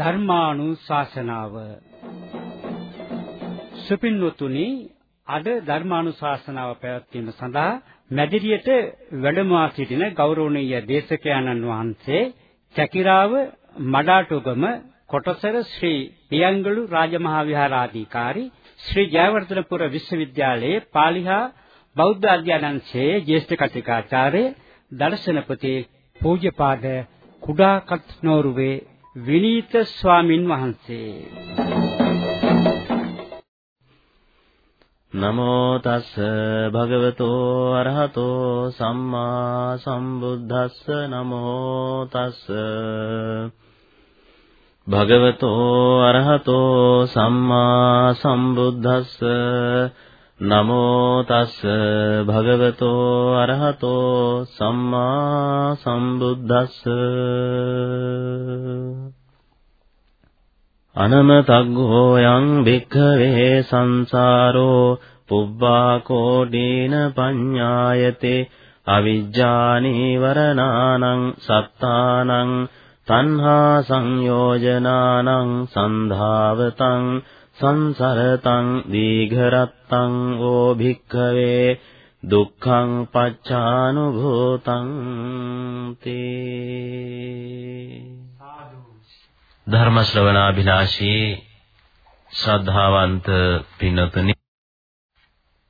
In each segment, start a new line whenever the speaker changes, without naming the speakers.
ධර්මානුශාසනාව සුපින්වතුනි අද ධර්මානුශාසනාව පැවැත්වීම සඳහා මැදිරියට වැඩම සිටින ගෞරවනීය දේශකයන්න් වහන්සේ චකිරාව මඩාටුගම කොටසර ශ්‍රී පියංගලු රාජමහා විහාරාධිකාරී ශ්‍රී ජයවර්ධනපුර විශ්වවිද්‍යාලයේ පාලිහා බෞද්ධ අධ්‍යයනංශයේ ජ්‍යෙෂ්ඨ කතිකාචාර්ය දර්ශනපති පූජ්‍යපාද කුඩාකත් නෝරුවේ විනීත ස්වාමින් වහන්සේ.
නමෝ තස් භගවතෝ අරහතෝ සම්මා සම්බුද්දස්ස. නමෝ තස් භගවතෝ අරහතෝ සම්මා සම්බුද්දස්ස. නමෝ තස් භගවතෝ අරහතෝ සම්මා සම්බුද්දස්ස අනමතග්ගෝ යං භික්ඛවේ සංසාරෝ පුබ්බා කෝඩීන පඤ්ඤායතේ අවිජ්ජානීවරණානං සත්තානං තණ්හා සංයෝජනානං සන්ධාවතං සංසරතං දීඝරත්තං ඕ භික්ඛවේ දුක්ඛං පච්චානුභූතං තේ ධර්ම ශ්‍රවණාභිලාෂී ශ්‍රද්ධාවන්ත පින්වතුනි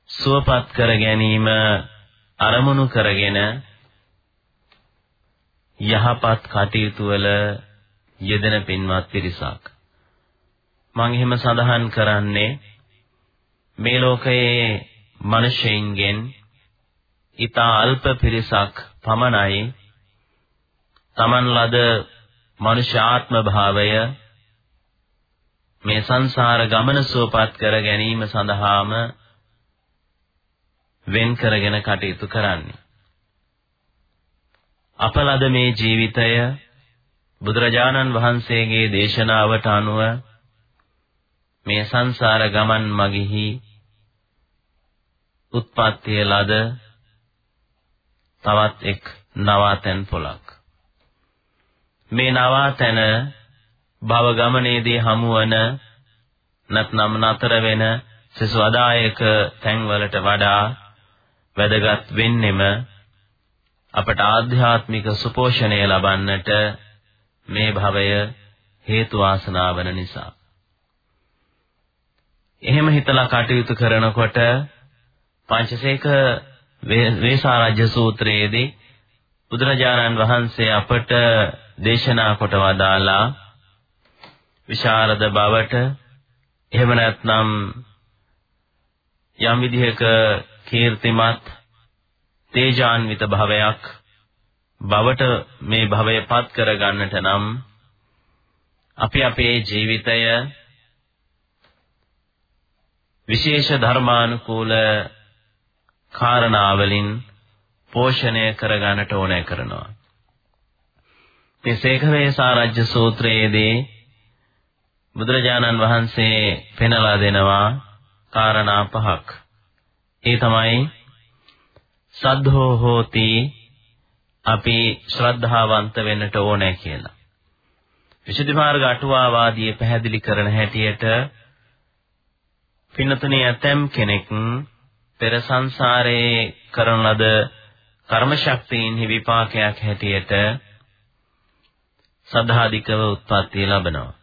සුවපත් කර ගැනීම අරමුණු කරගෙන යහපත් කටයුතු වල යෙදෙන පින්වත් පිරිසක්. මම එහෙම සඳහන් කරන්නේ මේ ලෝකයේ මිනිසෙයින්ගෙන් ඊතා අල්ප පිරිසක් පමණයි. Taman ලද මනුෂ්‍යාත්ම භාවය මේ සංසාර ගමන සුවපත් කර ගැනීම සඳහාම වෙන් කරගෙන කටයුතු කරන්නේ. අපලද මේ ජීවිතය බුදුරජාණන් වහන්සේගේ දේශනාවට අනුව මේ සංසාර ගමන් මගෙහි උත්පත්තිය ලද තවත් එක් නවාතැන් පොලක්. මේ නවාතැන භව ගමනේදී හමුවන නැත්නම් නතර වෙන සසු අදායක තැන්වලට වඩා වැදගත් වෙන්නෙම අපට ආධ්‍යාත්මික සුපෝෂණය ලබන්නට මේ භවය හේතු වාසනා වන නිසා. එහෙම හිතලා කටයුතු කරනකොට පංචසේක වේසාරාජ්‍ය සූත්‍රයේදී බුදුරජාණන් වහන්සේ අපට දේශනා කොට වදාලා විශාරද බවට එහෙම නැත්නම් යම් විදිහක කීර්තිමත් තේජාන්විත භවයක් බවට මේ භවයපත් කරගන්නට නම් අපි අපේ ජීවිතය විශේෂ ධර්මානුකූල කාරණාවලින් පෝෂණය කරගන්නට ඕනෑ කරනවා. මේ සේඛවේ සාරජ්‍ය සූත්‍රයේදී බුදුරජාණන් වහන්සේ පෙන්වලා දෙනවා කාරණා පහක්. ඒ තමයි සද්ධෝ හෝති අපි ශ්‍රද්ධාවන්ත වෙන්නට ඕනේ කියලා. විසුද්ධි මාර්ග අටුවාවාදී පැහැදිලි කරන හැටියට පින්නතුනේ ඇතම් කෙනෙක් පෙර සංසාරයේ කරන ලද කර්ම ශක්තියින්හි විපාකයක් හැටියට සද්ධාධිකව උත්පත්ති ලැබෙනවා.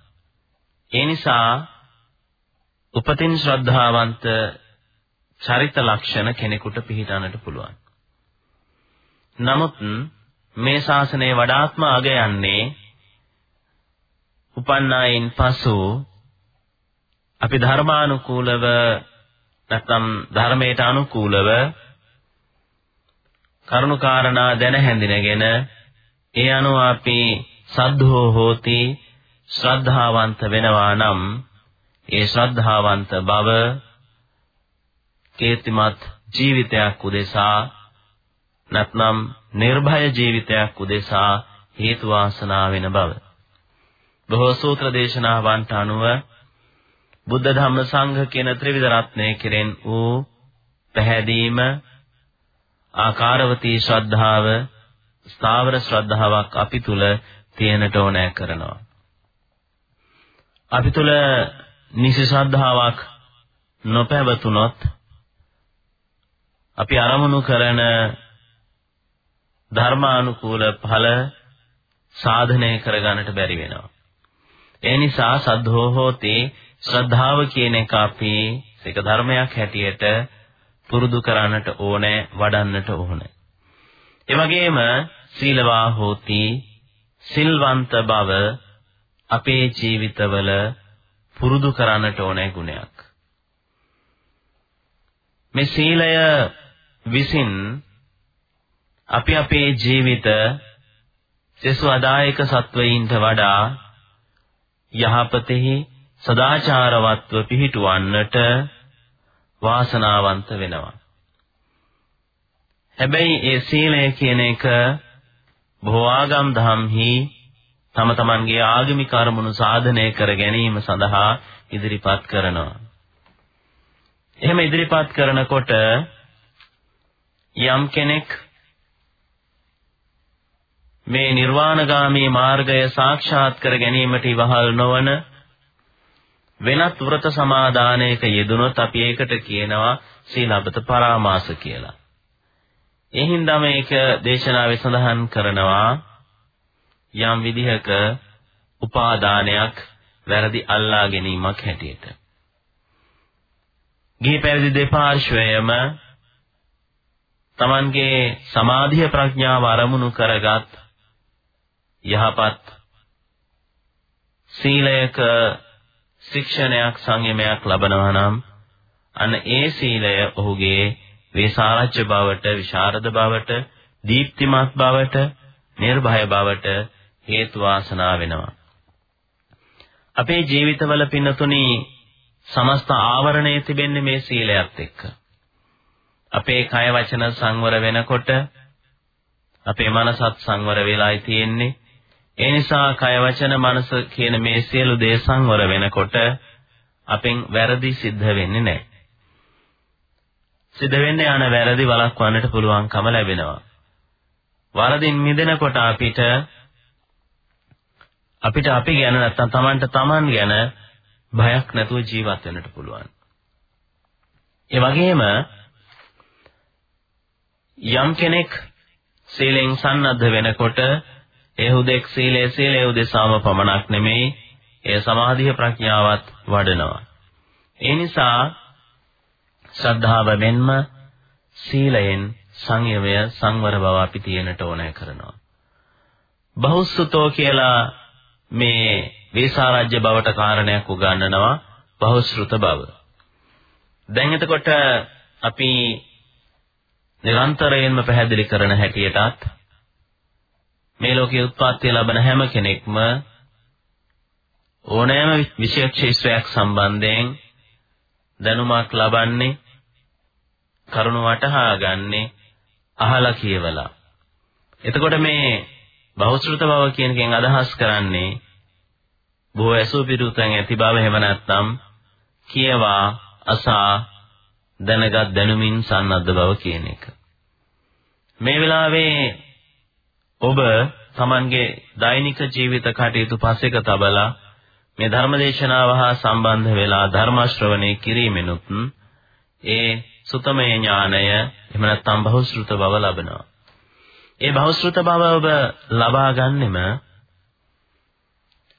ඒ නිසා උපතින් ශ්‍රද්ධාවන්ත චරිත ලක්ෂණ කෙනෙකුට පිළිටන්නට පුළුවන්. නමුත් මේ ශාසනය වඩාත්ම අග යන්නේ උපන්නායින් පසු අපි ධර්මානුකූලව නැත්නම් ධර්මයට අනුකූලව කරුණාකාරණා දැන හැඳිනගෙන ඒ අනුව අපි සද්ධෝ හෝති ශ්‍රද්ධාවන්ත වෙනවා නම් ඒ ශ්‍රද්ධාවන්ත බව කීර්තිමත් ජීවිතයක් උදෙසා නැත්නම් නිර්භය ජීවිතයක් උදෙසා හේතු වාසනා වෙන බව. බොහෝ සූත්‍ර දේශනාවන්ට අනුව බුද්ධ ධම්ම සංඝ කියන ත්‍රිවිධ රත්නය කෙරෙන් වූ පැහැදීම ආකාරවතී ශ්‍රද්ධාව ස්ථාවර ශ්‍රද්ධාවක් අපි තුල තියෙනට ඕනෑ කරනවා. අපි තුල නිසි ශ්‍රද්ධාවක් නොපැවතුනොත් අපි අරමුණු කරන ධර්මානුකූල ඵල සාධනය කරගන්නට බැරි වෙනවා. ඒ නිසා සද්ධෝ හෝති ශ්‍රද්ධාව කියන එක අපි එක ධර්මයක් හැටියට පුරුදු කරන්නට ඕනේ වඩන්නට ඕනේ. ඒ වගේම සීලවා හෝති සිල්වන්ත බව අපේ ජීවිතවල පුරුදු කරන්නට ඕනේ ගුණයක්. මේ සීලය විසින් අපි අපේ ජීවිත සෙසු අදායක සත්වයින්ට වඩා යහපතෙහි සදාචාරවත්ව පිහිටුවන්නට වාසනාවන්ත වෙනවා. හැබැයි ඒ සීලය කියන එක බොහෝ ආගම් දහම්හි තම තමන්ගේ ආගමික අරමුණු සාධනය කර ගැනීම සඳහා ඉදිරිපත් කරනවා. එහෙම ඉදිරිපත් කරනකොට යම් කෙනෙක් මේ නිර්වාණගාමී මාර්ගය සාක්ෂාත් කර ගැනීමට ඉවහල් නොවන වෙනත් වෘත සමාදානයක යෙදුනොත් අපි ඒකට කියනවා සීලබත පරාමාස කියලා. ඒ හින්දා මේක දේශනාවේ සඳහන් කරනවා යම් විදිහක උපාදානයක් වැරදි අල්ලා ගැනීමක් හැටියට. ගිහි පැවිදි දෙපාර්ශ්වයම Tamanගේ සමාධිය ප්‍රඥාව අරමුණු කරගත් යහපත් සීලයක ශික්ෂණයක් සංයමයක් ලබනවා නම් අන්න ඒ සීලය ඔහුගේ වේසාරච්ච බවට විශාරද බවට දීප්තිමත් බවට නිර්භය බවට හේතු වාසනා වෙනවා. අපේ ජීවිතවල පින්නතුනි සමස්ත ආවරණය තිබෙන්නේ මේ සීලයත් එක්ක. අපේ කය වචන සංවර වෙනකොට අපේ මනසත් සංවර වෙලායි තියෙන්නේ. ඒ නිසා කය වචන මනස කියන මේ සියලු දේ සංවර වෙනකොට අපෙන් වැරදි සිද්ධ වෙන්නේ නැහැ. සිද්ධ වෙන්නේ යන වැරදි වළක්වන්නට පුළුවන්කම ලැබෙනවා. වරදින් මිදෙනකොට අපිට අපිට අපි ගැන නැත්තම් Tamanට Taman ගැන බයක් නැතුව ජීවත් වෙන්නට පුළුවන්. ඒ වගේම යම් කෙනෙක් සීලෙන් සන්නද්ධ වෙනකොට ඒ හුදෙක් සීලයේ සීලයේ උදෙසාම පමණක් නෙමෙයි ඒ සමාධිය ප්‍රඥාවත් වඩනවා. ඒ නිසා ශ්‍රද්ධාව මෙන්ම සීලයෙන් සංයමය සංවර බව අපි තියෙනට ඕනෑ කරනවා. බහුසුතෝ කියලා මේ වේසාරාජ්‍ය බවට කාරණයක් උගන්වනවා බහුශෘත බව. දැන් එතකොට අපි නිරන්තරයෙන්ම පැහැදිලි කරන හැටියටත් මේ ලෝකයේ උත්පත්ති ලබන හැම කෙනෙක්ම ඕනෑම විශේෂ ක්ෂේත්‍රයක් සම්බන්ධයෙන් දැනුමක් ලබන්නේ කරුණ වටහා ගන්නේ අහලා කියවලා. එතකොට මේ බෞද්ධ බව කියන එකෙන් අදහස් කරන්නේ බොහෝ ඇසු පිටුතෙන් ඇති බව එහෙම නැත්නම් කියවා අසා දැනගත් දැනුමින් සන්නද්ධ බව කියන එක. මේ වෙලාවේ ඔබ Tamanගේ දෛනික ජීවිත කටයුතු පසෙක තබලා මේ ධර්මදේශනාව හා සම්බන්ධ වෙලා ධර්ම ශ්‍රවණය කිරීමෙනුත් ඒ සුතමය ඥානය එහෙම නැත්නම් බහුශෘත බව ලබනවා. ඒ බහුශෘත බව ඔබ ලබා ගන්නෙම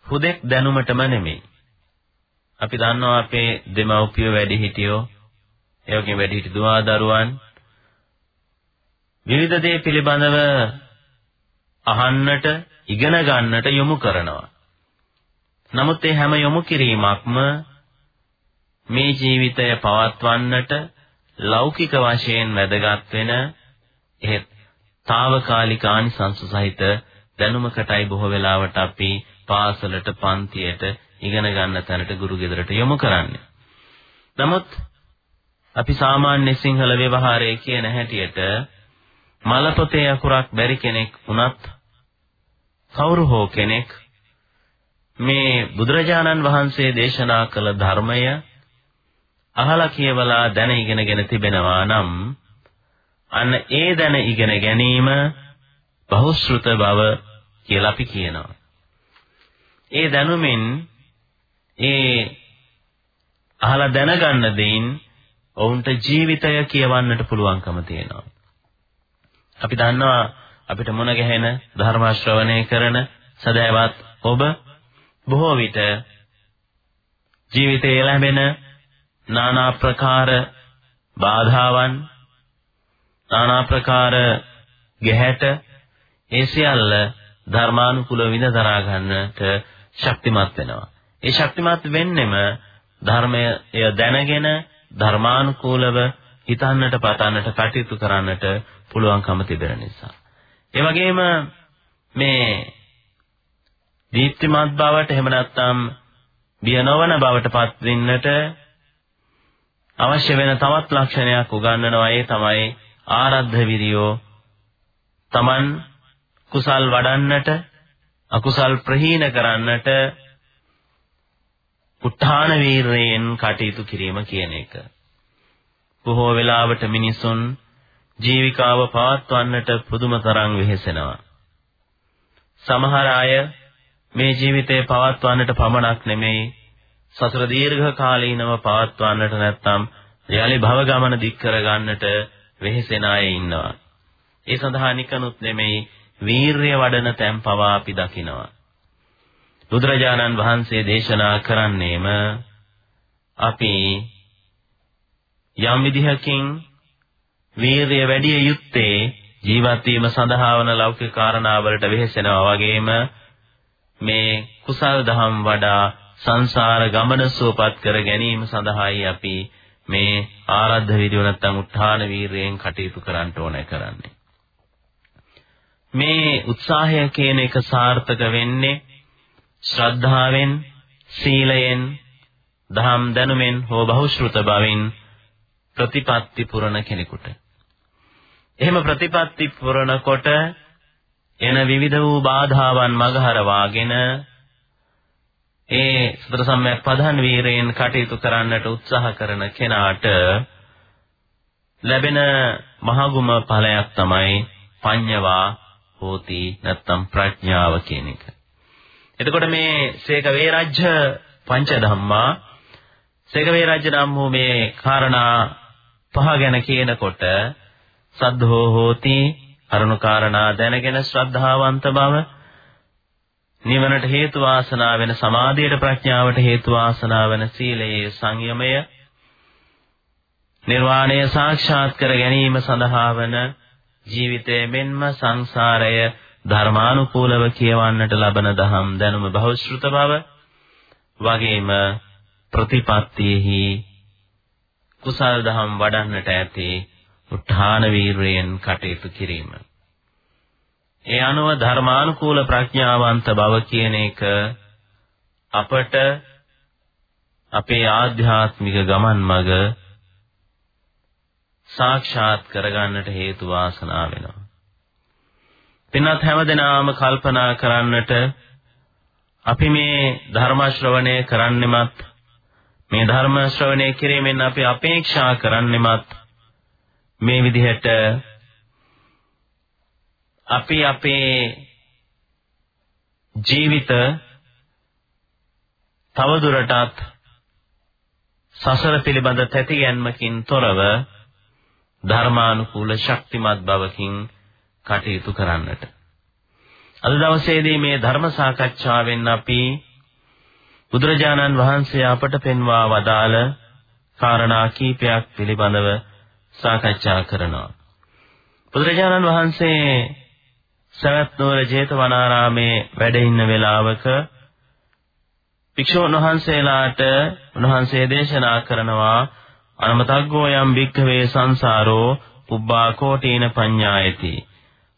හුදෙක් දැනුමටම නෙමෙයි. අපි දන්නවා අපේ දෙමව්පියෝ වැඩිහිටියෝ ඒ වගේම වැඩිහිටි දුවා දරුවන් විවිධ දේ පිළිබඳව අහන්නට ඉගෙන ගන්නට යොමු කරනවා. නමුත් ඒ හැම යොමු කිරීමක්ම මේ ජීවිතය පවත්වන්නට ලෞකික වශයෙන් වැදගත් වෙන එහෙත් తాවකාලික ආනිසංස සහිත දැනුමකටයි බොහෝ වෙලාවට අපි පාසලට පන්තියට ඉගෙන ගන්න තැනට ගුරු ගෙදරට යොමු කරන්නේ. නමුත් අපි සාමාන්‍ය සිංහල ව්‍යවහාරයේ කියන හැටියට මලපොතේ අකුරක් බැරි කෙනෙක් වුණත් කවුරු හෝ කෙනෙක් මේ බුදුරජාණන් වහන්සේ දේශනා කළ ධර්මය අහලා කියවලා දැන ඉගෙනගෙන තිබෙනවා නම් අන්න ඒ දැන ඉගෙන ගැනීම බහුශෘත බව කියලා අපි කියනවා. ඒ දැනුමින් ඒ අහලා දැනගන්න දෙයින් ඔවුන්ට ජීවිතය කියවන්නට පුළුවන්කම තියෙනවා. අපි දන්නවා අපිට මුණ ගැහෙන ධර්ම ශ්‍රවණය කරන සදෑවත් ඔබ බොහෝ විට ජීවිතයේ ලැබෙන নানা ප්‍රකාර බාධාවන් নানা ප්‍රකාර ගැහැට ඒ සියල්ල ධර්මානුකූල විඳ දරා ගන්නට ශක්තිමත් වෙනවා. ඒ ශක්තිමත් වෙන්නෙම ධර්මය දැනගෙන ධර්මානුකූලව හිතන්නට පතන්නට කටයුතු කරන්නට පුළුවන්කම තිබෙන නිසා. ඒ වගේම මේ දීප්තිමත් බවට එහෙම නැත්නම් බිය නොවන බවට පත් වෙන්නට අවශ්‍ය වෙන තවත් ලක්ෂණයක් උගන්වනවා ඒ තමයි ආරද්ධ විරියෝ Taman කුසල් වඩන්නට අකුසල් ප්‍රහීන කරන්නට උත්හාන වීරයෙන් කටයුතු කිරීම කියන එක. බොහෝ වෙලාවට මිනිසුන් ජීවිකාව පවත්වන්නට පුදුම තරම් වෙහෙසෙනවා. සමහර අය මේ ජීවිතේ පවත්වන්නට පමණක් නෙමෙයි සසර දීර්ඝ කාලීනව පවත්වන්නට නැත්නම් යලි භව ගමන දික් කර ගන්නට වෙහෙසෙන අය ඉන්නවා. ඒ සඳහා නිකනුත් නෙමෙයි වීරිය වඩන තැන් පවා අපි දකිනවා. බුදුරජාණන් වහන්සේ දේශනා කරන්නේම අපි යම් විදිහකින් වීරිය වැඩි යුත්තේ ජීවත් වීම සඳහා වන ලෞකික කාරණාවලට වෙහෙසෙනවා වගේම මේ කුසල් දහම් වඩා සංසාර ගමන සුවපත් කර ගැනීම සඳහායි අපි මේ ආරද්ධ විදිය නැත්තම් උත්හාන වීරයෙන් කටයුතු කරන්න ඕනේ කරන්නේ. මේ උත්සාහය කියන එක සාර්ථක වෙන්නේ ශ්‍රද්ධාවෙන්, සීලයෙන්, දහම් දැනුමෙන් හෝ බහුශෘත බවින් ප්‍රතිපත්ති පුරන කෙනෙකුට. එහෙම ප්‍රතිපත්ති පුරනකොට එන විවිධ වූ බාධාවන් මගහරවාගෙන ඒ සතර සම්‍යක් පදන් වීරයෙන් කටයුතු කරන්නට උත්සාහ කරන කෙනාට ලැබෙන මහගුම ඵලයක් තමයි පඤ්ඤවා හෝති නැත්තම් ප්‍රඥාව කියන එක. එතකොට මේ සේක වේරජ්‍ය පංච ධම්මා සේක වේරජ්‍ය නම් වූ මේ කාරණා පහ ගැන කියනකොට සද්ධෝ හෝති. අරුණු කාරණා දැනගෙන ශ්‍රද්ධාවන්ත බව. නිවනට හේතු වාසනා වෙන සමාධියට ප්‍රඥාවට හේතු වාසනා වෙන සීලයේ සංයමය. නිර්වාණය සාක්ෂාත් කර ගැනීම සඳහා වන ජීවිතයේ මෙන්ම සංසාරය ධර්මානුකූලව කියවන්නට ලබන දහම් දැනුම බහුශෘත බව. වගේම ප්‍රතිපත්තියෙහි කුසල් දහම් වඩන්නට ඇති උත්හාන වීරයෙන් කටයුතු කිරීම ඒ අනුව ධර්මානුකූල ප්‍රඥාවන්ත බව කියන එක අපට අපේ ආධ්‍යාත්මික ගමන් මඟ සාක්ෂාත් කරගන්නට හේතු වාසනා වෙනවා. පින්වත් හැමදෙනාම කල්පනා කරන්නට අපි මේ ධර්ම ශ්‍රවණය කරන්නෙමත් මේ ධර්ම ශ්‍රවණය කිරීමෙන් අපි අපේක්ෂා කරන්නෙමත් මේ විදිහට අපි අපේ ජීවිත තවදුරටත් සසර පිළිබඳ තැතිගැන්මකින් තොරව ධර්මානුකූල ශක්තිමත් බවකින් කටයුතු කරන්නට. අද දවසේදී මේ ධර්ම සාකච්ඡාවෙන් අපි බුදුරජාණන් වහන්සේ අපට පෙන්වා වදාළ කාරණා කීපයක් පිළිබඳව සාකච්ඡා කරනවා. බුදුරජාණන් වහන්සේ සවැත් නුවර ජේතවනාරාමේ වැඩ ඉන්න වෙලාවක භික්ෂුන් වහන්සේලාට උන්වහන්සේ දේශනා කරනවා අනමතග්ගෝ යම් භික්ඛවේ සංසාරෝ පුබ්බා කෝටීන පඤ්ඤායති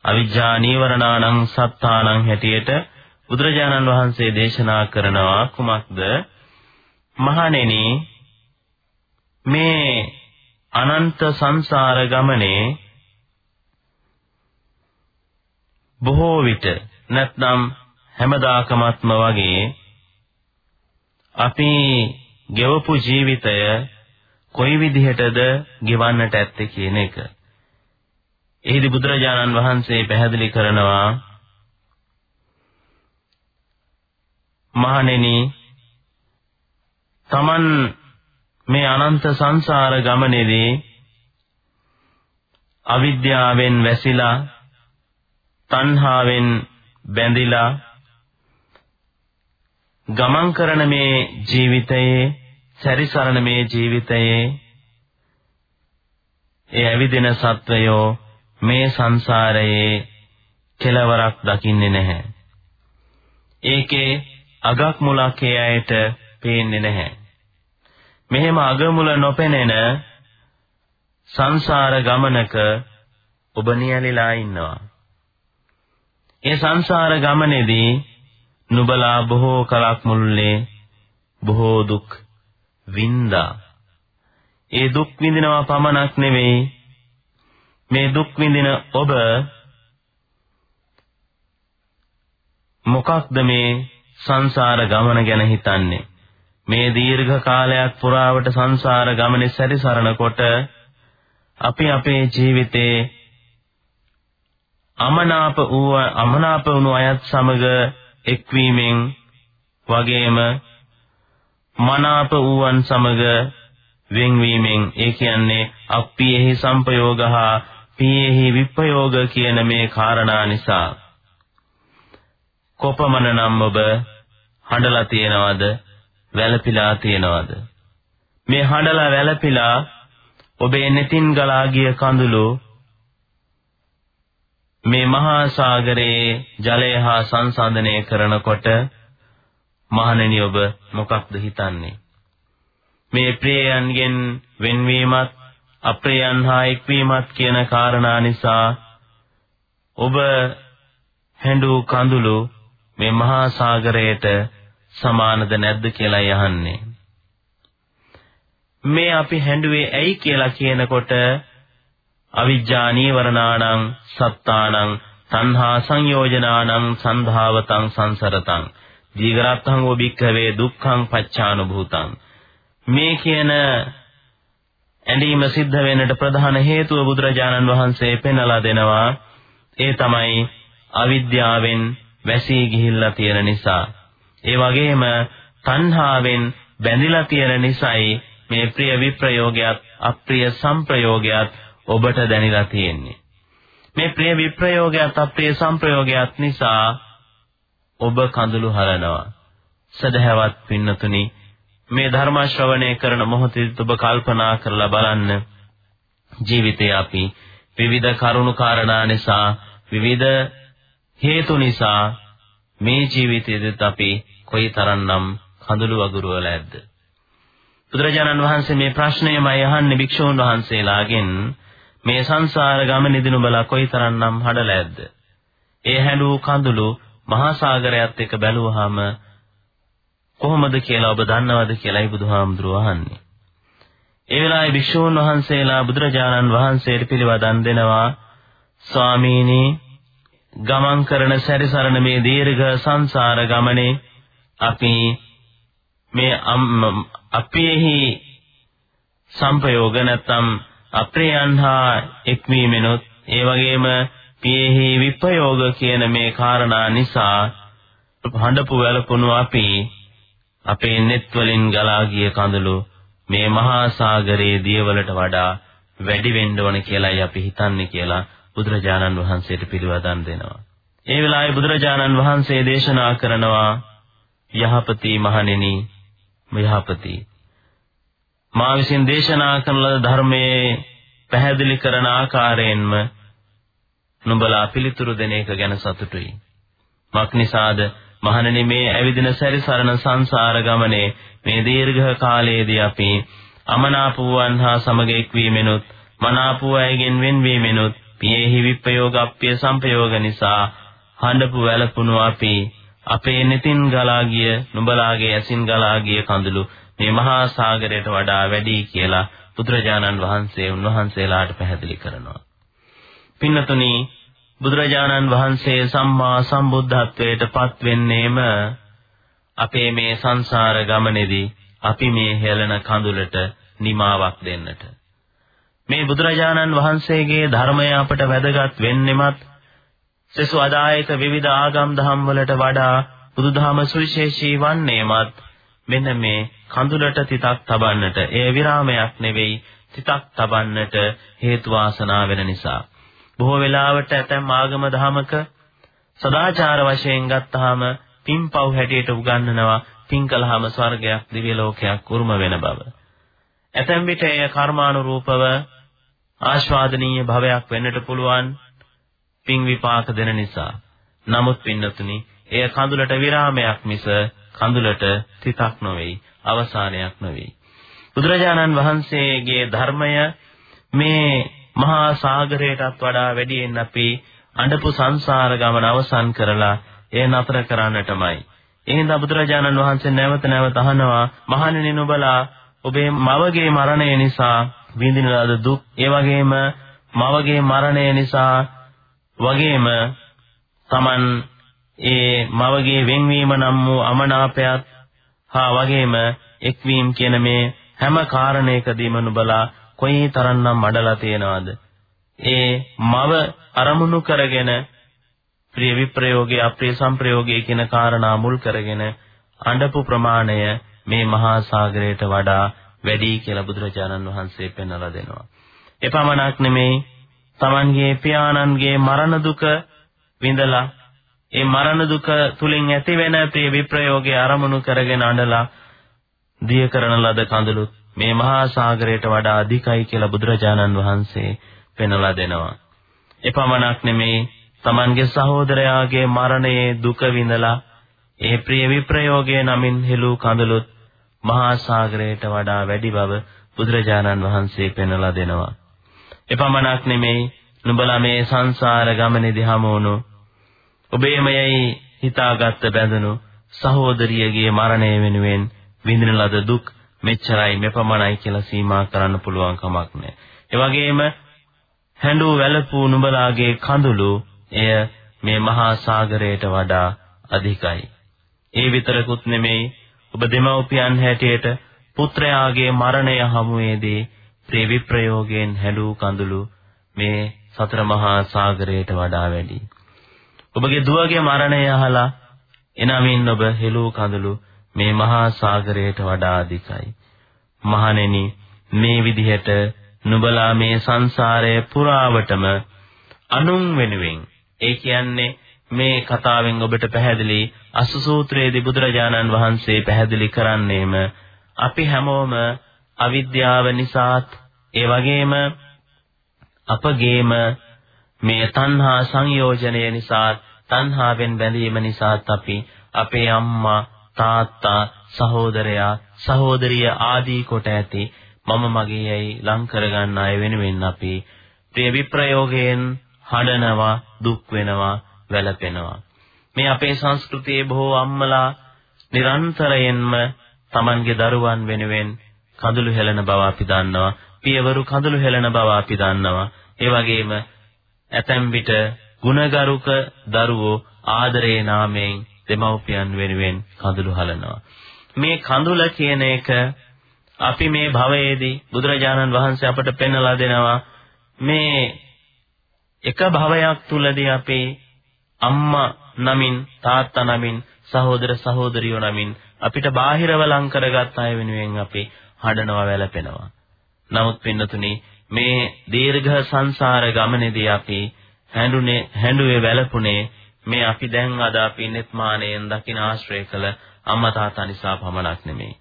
අවිජ්ජා නීවරණානං සත්තානං හැටියට බුදුරජාණන් වහන්සේ දේශනා කරනවා කුමක්ද මහණෙනි මේ අනන්ත සංසාර ගමනේ බොහෝ විට නැත්නම් හැමදාකමත්ම වගේ අපි ගෙවපු ජීවිතය කොයි විදිහටද ගෙවන්නට ඇත්තේ කියන එක. එහිදී බුදුරජාණන් වහන්සේ පැහැදිලි කරනවා මහණෙනි Taman මේ අනන්ත සංසාර ගමනේදී අවිද්‍යාවෙන් වැසිලා තණ්හාවෙන් බැඳිලා ගමන් කරන මේ ජීවිතයේ සැරිසරන මේ ජීවිතයේ ඒ ඇවිදින සත්වයෝ මේ සංසාරයේ කෙලවරක් දකින්නේ නැහැ. ඒකේ අගක් මුලක් ඒ අයට පේන්නේ නැහැ. මෙහෙම අගමුල නොපෙනෙන සංසාර ගමනක ඔබ නියැලිලා ඉන්නවා. ඒ සංසාර ගමනේදී නුබලා බොහෝ කලක් මුළුල්ලේ බොහෝ දුක් වින්දා. ඒ දුක් විඳිනවා පමණක් නෙවෙයි මේ දුක් විඳින ඔබ මොකක්ද මේ සංසාර ගමන ගැන හිතන්නේ මේ දීර්ඝ කාලයක් පුරාවට සංසාර ගමනේ සැරිසරනකොට අපි අපේ ජීවිතේ අමනාප වූ අමනාප වුණු අයත් සමග එක්වීමෙන් වගේම මනාප වූවන් සමග වෙන්වීමෙන් ඒ කියන්නේ අප්පියෙහි සංපයෝග හා පීයෙහි විප්පයෝග කියන මේ කාරණා නිසා කොපමණනම් ඔබ හඬලා තියෙනවද? වැළපිලා තියෙනවද? මේ හඬලා වැළපිලා ඔබේ netin ගලා ගිය කඳුළු මේ මහා සාගරයේ ජලය හා සංසන්දනය කරනකොට මහණෙනි ඔබ මොකක්ද හිතන්නේ? මේ ප්‍රියයන්ගෙන් වෙන්වීමත් අප්‍රියයන් හා එක්වීමත් කියන කාරණා නිසා ඔබ හැඬු කඳුළු මේ මහා සාගරයට සමානද නැද්ද කියලා යහන්නේ මේ අපි හැඬුවේ ඇයි කියලා කියනකොට අවිජ්ජා නීවරණාණං සත්තාණං තණ්හා සංයෝජනාණං සන්ධාවතං සංසරතං. දීගරත්තං ඔබික්ඛවේ දුක්ඛං පච්චානුභූතං මේ කියන ඇඳීම සිද්ධ වෙන්නට ප්‍රධාන හේතුව බුදුරජාණන් වහන්සේ පෙන්වලා දෙනවා. ඒ තමයි අවිද්‍යාවෙන් වැසී ගිහිල්ලා තියෙන නිසා. ඒ වගේම තණ්හාවෙන් බැඳිලා තියෙන නිසායි මේ ප්‍රිය විප්‍රයෝගයත් අප්‍රිය සංප්‍රයෝගයත් ඔබට දැනিলা තියෙන්නේ. මේ ප්‍රිය විප්‍රයෝගයත් අප්‍රිය සංප්‍රයෝගයත් නිසා ඔබ කඳුළු හලනවා. සදහැවත් පින්නතුනි මේ ධර්ම ශ්‍රවණය කරන මොහොතේදී ඔබ කල්පනා කරලා බලන්න ජීවිතේ අපි විවිධ කරුණු කාරණා නිසා විවිධ හේතු නිසා මේ ජීවිතයේදීත් අපි කොයිතරම්නම් කඳුළු වගුරු වල ඇද්ද? බුදුරජාණන් වහන්සේ මේ ප්‍රශ්නයමයි අහන්නේ භික්ෂූන් වහන්සේලාගෙන්. මේ සංසාර ගමනේදී නුඹලා කොයිතරම්නම් හඩලා ඇද්ද? ඒ හැඬු කඳුළු මහා සාගරයත් එක්ක බැලුවාම කොහොමද කියලා ඔබ දන්නවද කියලායි බුදුහාමුදුරුවෝ අහන්නේ. ඒ වෙලාවේ භික්ෂූන් වහන්සේලා බුදුරජාණන් වහන්සේට පිළිවදන් දෙනවා ස්වාමීනි ගමන් කරන සැරිසරන මේ දීර්ඝ සංසාර ගමනේ අපි මේ අපේහි සංපයෝග නැත්නම් අප්‍රියන්හා එක්වීමෙනොත් ඒ වගේම පියෙහි විපයෝග කියන මේ කාරණා නිසා හඬපු වැළපුණු අපි අපේ net වලින් ගලා ගිය කඳුළු මේ මහා සාගරයේ දියවලට වඩා වැඩි වෙන්න ඕන කියලායි අපි හිතන්නේ කියලා බුදුරජාණන් වහන්සේට පිළිවදන් දෙනවා. ඒ වෙලාවේ බුදුරජාණන් වහන්සේ දේශනා කරනවා යහපති මහණෙනි යහපති මා විසින් දේශනා කරන ලද ධර්මයේ පැහැදිලි කරන ආකාරයෙන්ම නුඹලා පිළිතුරු දෙන එක ගැන සතුටුයි. මක්නිසාද මහණෙනි මේ ඇවිදින සැරිසරන සංසාර ගමනේ මේ දීර්ඝ කාලයේදී අපි අමනාපුවන් හා සමග එක්වීමෙනුත් මනාපුව අයගෙන් වෙන්වීමෙනුත් පියෙහි විප්‍රයෝග අප්‍රිය සංපයෝග නිසා හඬපු වැළපුණු අපි අපේ netin ගලා ගිය නුඹලාගේ ඇසින් ගලා ගිය කඳුළු මේ මහා සාගරයට වඩා වැඩි කියලා බුදුරජාණන් වහන්සේ උන්වහන්සේලාට පැහැදිලි කරනවා. පින්නතුනි බුදුරජාණන් වහන්සේ සම්මා සම්බුද්ධත්වයට පත් වෙන්නේම අපේ මේ සංසාර ගමනේදී අපි මේ හෙළන කඳුලට නිමාවක් දෙන්නට. මේ බුදුරජාණන් වහන්සේගේ ධර්මය අපට වැදගත් වෙන්නෙමත් සසු අදායක විවිධ ආගම් දහම් වලට වඩා බුදුදහම සුවිශේෂී වන්නේමත් මෙන්න මේ කඳුලට තිතක් තබන්නට ඒ විරාමයක් නෙවෙයි තිතක් තබන්නට හේතු වාසනා වෙන නිසා බොහෝ වෙලාවට ඇතැම් ආගම දහමක සදාචාර වශයෙන් ගත්තාම පින්පව් හැටියට උගන්වනවා පින් කළාම ස්වර්ගයක් දිව්‍ය ලෝකයක් උරුම වෙන බව. ඇතැම් විට එය කර්මානුරූපව ආස්වාදනීය භවයක් වෙන්නට පුළුවන් පින් විපාක දෙන නිසා. නමුත් පින්නතුනි එය කඳුලට විරාමයක් මිස කඳුලට තිතක් නොවේයි අවසානයක් නොවේයි. බුදුරජාණන් වහන්සේගේ ධර්මය මේ මහා සාගරයටත් වඩා වැඩියෙන් අපි අඬපු සංසාර ගමන අවසන් කරලා එය නතර කරන්නටමයි. එහෙනම් බුදුරජාණන් වහන්සේ නැවත නැවත අහනවා මහණෙනි නුඹලා ඔබේ මවගේ මරණය නිසා විඳින ලද දුක් ඒ වගේම මවගේ මරණය නිසා වගේම Taman ඒ මවගේ වෙන්වීම නම් වූ අමනාපයත් හා වගේම එක්වීම කියන මේ හැම කාරණයකදීම නුඹලා කොයි තරම්නම් මඩලා තියෙනවද ඒ මව අරමුණු කරගෙන ප්‍රිය විප්‍රයෝගයේ අප්‍රිය සංප්‍රයෝගයේ කියන කාරණා මුල් කරගෙන අඬපු ප්‍රමාණය මේ මහා සාගරයට වඩා වැඩි කියලා බුදුරජාණන් වහන්සේ පෙන්වලා දෙනවා. එපමණක් නෙමෙයි Tamanගේ පියාණන්ගේ මරණ දුක විඳලා ඒ මරණ දුක තුලින් ඇතිවෙන ප්‍රිය විප්‍රයෝගයේ අරමුණු කරගෙන අඬලා දිය කරන ලද කඳුළු මේ මහා සාගරයට වඩා අධිකයි කියලා බුදුරජාණන් වහන්සේ පෙන්වලා දෙනවා. එපමණක් නෙමෙයි Tamanගේ සහෝදරයාගේ මරණයේ දුක විඳලා ඒ ප්‍රිය විප්‍රයෝගයේ නමින් හෙළූ කඳුළුත් මහා සාගරයට වඩා වැඩි බව බුදුරජාණන් වහන්සේ පෙන්වලා දෙනවා. එපමණක් නෙමෙයි නුඹලා මේ සංසාර ගමනේදී හමුණු ඔබේමයයි හිතාගත්ත බැඳුණු සහෝදරියගේ මරණය වෙනුවෙන් විඳින ලද දුක් මෙච්චරයි මෙපමණයි කියලා සීමා කරන්න පුළුවන් කමක් නැහැ. ඒ වගේම හැඬු වැළපූ නුඹලාගේ කඳුළු එය මේ මහා සාගරයට වඩා අධිකයි. ඒ විතරකුත් නෙමෙයි ඔබ දෙමව්පියන් හැටියට පුත්‍රයාගේ මරණය හමුවේදී ප්‍රේ විප්‍රයෝගයෙන් හැඬු කඳුළු මේ සතර මහා සාගරයට වඩා වැඩි. ඔබගේ දුවගේ මරණය අහලා එනමින් ඔබ හෙළූ කඳුළු මේ මහා සාගරයට වඩා අධිකයි. මහණෙනි මේ විදිහට නුඹලා මේ සංසාරයේ පුරාවටම අනුන් වෙනුවෙන් ඒ කියන්නේ මේ කතාවෙන් ඔබට පැහැදිලි අසුසූත්‍රයේදී බුදුරජාණන් වහන්සේ පැහැදිලි කරන්නේම අපි හැමෝම අවිද්‍යාව නිසාත් ඒ වගේම අපගේම මේ තණ්හා සංයෝජනය නිසා තණ්හාවෙන් බැඳීම නිසාත් අපි අපේ අම්මා තාත්තා සහෝදරයා සහෝදරිය ආදී කොට ඇති මම මගේ යයි ලං කරගන්න අය වෙනුවෙන් අපි ප්‍රිය විප්‍රයෝගයෙන් හඬනවා දුක් වෙනවා වැළපෙනවා. මේ අපේ සංස්කෘතියේ බොහෝ අම්මලා නිරන්තරයෙන්ම Tamanගේ දරුවන් වෙනුවෙන් කඳුළු හෙලන බව අපි දන්නවා. පියවරු කඳුළු හෙලන බව අපි දන්නවා. ඒ වගේම ඇතැම් විට ගුණගරුක දරුවෝ ආදරේ නාමයෙන් දෙමව්පියන් වෙනුවෙන් කඳුළු හලනවා. මේ කඳුල කියන එක අපි මේ භවයේදී බුදුරජාණන් වහන්සේ අපට පෙන්වලා දෙනවා. මේ එක භවයක් තුලදී අපේ අම්මා නමින් තාත්තා නමින් සහෝදර සහෝදරියෝ නමින් අපිට බාහිරව ලං කරගත් අය වෙනුවෙන් අපි හඬනවා වැළපෙනවා. නමුත් පින්නතුනි මේ දීර්ඝ සංසාර ගමනේදී අපි හැඬුනේ හැඬුවේ වැළපුණේ මේ අපි දැන් අද අපි නිර්මාණයෙන් දකින ආශ්‍රය කළ අම්මා තාත්තා නිසා පමණක් නෙමෙයි.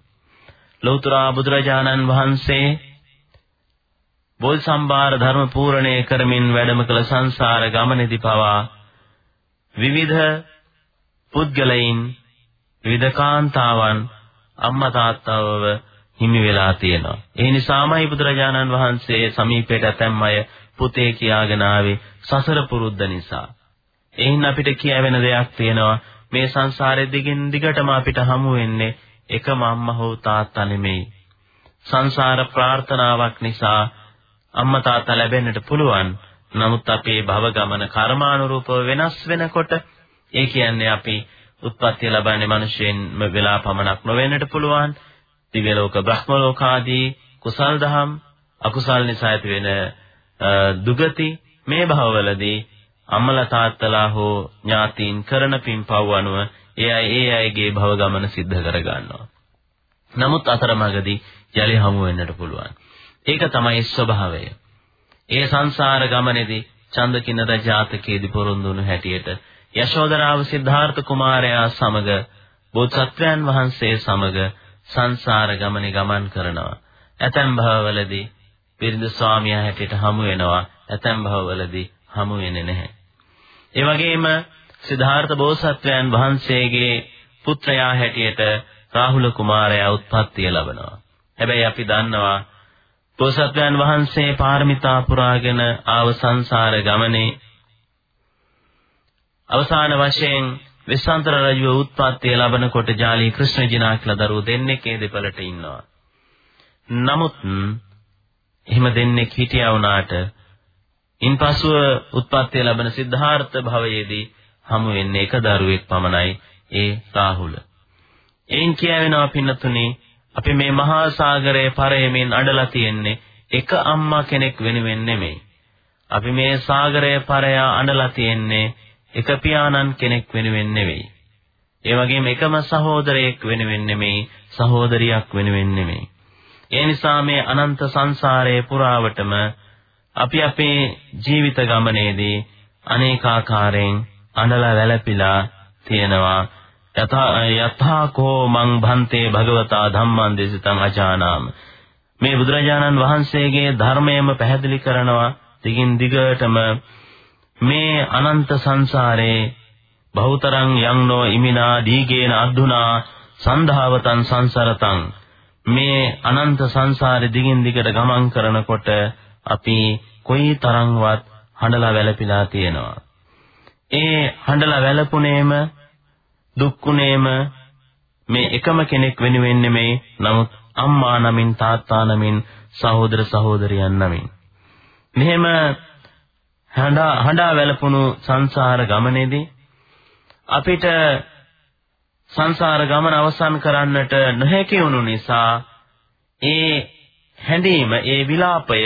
ලෞතර බුදුරජාණන් වහන්සේ බෝල් සම්බාර ධර්ම පූර්ණේ කරමින් වැඩම කළ සංසාර ගමනේදී පවා විවිධ පුද්ගලයින් විවිධ කාන්තාවන් අම්මා තාත්තවව හිමි වෙලා තියෙනවා. ඒ නිසාමයි බුදුරජාණන් වහන්සේ සමීපයට ඇතැම් අය පුතේ කියාගෙන ආවේ සසර පුරුද්ද නිසා. එයින් අපිට කියවෙන දෙයක් තියෙනවා මේ සංසාරයේ දිගින් දිගටම අපිට හමු වෙන්නේ එකම අම්මා හෝ තාත්තා නෙමෙයි. සංසාර ප්‍රාර්ථනාවක් නිසා අම්මා තාත්තා ලැබෙන්නට පුළුවන්. නමුත් අපේ භව ගමන කර්මානුරූපව වෙනස් වෙනකොට ඒ කියන්නේ අපි උත්පත්ති ලබන්නේ මිනිසෙන් වෙලා පමණක් නොවෙන්නට පුළුවන්. දිව්‍ය ලෝක බ්‍රහ්ම ලෝක ආදී කුසල් දහම් අකුසල් නිසා ඇති වෙන දුගති මේ භවවලදී අම්මලා තාත්තලා හෝ ඥාතීන් කරන පින්පව් අනුව ඒ අය ඒ අයගේ භව ගමන සිද්ධ කර ගන්නවා. නමුත් අතරමඟදී යලි හමු වෙන්නට පුළුවන්. ඒක තමයි ස්වභාවය. ඒ සංසාර ගමනේදී චන්දකින්නද ජාතකයේදී පොරොන්දු වුණු හැටියට යශෝදරාව සිද්ධාර්ථ කුමාරයා සමග බෝධසත්වයන් වහන්සේ සමග සංසාර ගමනේ ගමන් කරනවා. ඇතැම් භවවලදී පිරිඳ ස්වාමියා හැටියට හමු වෙනවා. ඇතැම් භවවලදී හමු වෙන්නේ නැහැ. ඒ වගේම සිද්ධාර්ථ බෝසත්වයන් වහන්සේගේ පුත්‍රයා හැටියට රාහුල කුමාරයා උත්පත්තිය ලබනවා. හැබැයි අපි දන්නවා බෝසත්වයන් වහන්සේ පාරමිතා පුරාගෙන ආව සංසාර ගමනේ අවසාන වශයෙන් විස්සන්තර රජුව උත්පත්තිය ලබනකොට ජාලී කෘෂ්ණජිනා කියලා දරුවෝ දෙන්නෙක් ඒ දෙපළට ඉන්නවා. නමුත් එහෙම දෙන්නෙක් හිටියා වුණාට ඉන්පසුව උත්පත්තිය ලබන සිද්ධාර්ථ භවයේදී හමු වෙන්නේ එක දරුවෙක් පමණයි ඒ රාහුල. එයින් කියවෙනවා පින්නතුනි අපි මේ මහා සාගරයේ පරයමින් අඬලා තියෙන්නේ එක අම්මා කෙනෙක් වෙනුවෙන් නෙමෙයි. අපි මේ සාගරයේ පරයා අඬලා තියෙන්නේ එක පියාණන් කෙනෙක් වෙනුවෙන් නෙවෙයි. ඒ වගේම එකම සහෝදරයෙක් වෙනුවෙන් නෙමෙයි, සහෝදරියක් වෙනුවෙන් නෙමෙයි. ඒ නිසා මේ අනන්ත සංසාරයේ පුරාවටම අපි අපේ ජීවිත ගමනේදී අනේකාකාරයෙන් අඬලා වැළපිලා තියෙනවා. යථා කෝ මං භන්තේ භගවතා ධම්මං දේශිතං අජානාම මේ බුදුරජාණන් වහන්සේගේ ධර්මයම පැහැදිලි කරනවා දිගින් දිගටම මේ අනන්ත සංසාරේ බහුතරං යන්නෝ ඉමිනා දීගේන අද්දුනා සන්ධාවතං සංසරතං මේ අනන්ත සංසාරේ දිගින් දිගට ගමන් කරනකොට අපි කොයි තරම්වත් හඬලා වැළපිලා තියෙනවා. ඒ හඬලා වැළපුණේම දුක්ුණේම මේ එකම කෙනෙක් වෙනුවෙන් නෙමෙයි නමුත් අම්මා නමින් තාත්තා නමින් සහෝදර සහෝදරියන් නමින් මෙහෙම හඬා හඬා වැළපුණු සංසාර ගමනේදී අපිට සංසාර ගමන අවසන් කරන්නට නොහැකි වුණු නිසා ඒ හැඬීම ඒ විලාපය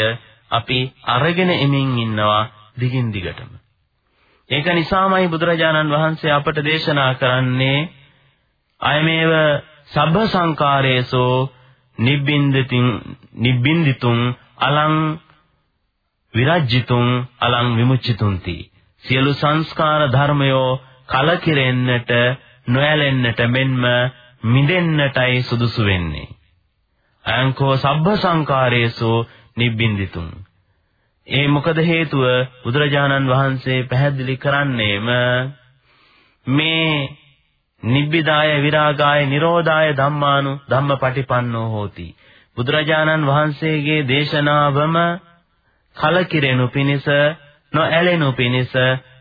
අපි අරගෙන එමින් ඉන්නවා දිගින් දිගටම. ඒක නිසාමයි බුදුරජාණන් වහන්සේ අපට දේශනා කරන්නේ අයමේව සබ්බ සංකාරයේසෝ නිබ්බින්දිතින් නිබ්බින්දිතුං අලං විරජ්ජිතුං අලං විමුච්චිතුන්ති සියලු සංස්කාර ධර්මයෝ කලකිරෙන්නට නොඇලෙන්නට මෙන්ම මිදෙන්නටයි සුදුසු වෙන්නේ. අයංකෝ සබ්බ සංකාරයේසු නිබ්බින්දිතුං ඒ මොකද හේතුව? බුදුරජාණන් වහන්සේ පැහැදිලි කරන්නේම මේ නිබ්බිදාය විරාගාය නිරෝධාය ධම්මානු ධම්මපටිපන්නෝ හෝති. බුදුරජාණන් වහන්සේගේ දේශනාවම කලකිරෙනු පිණිස නොඇලෙනු පිණිස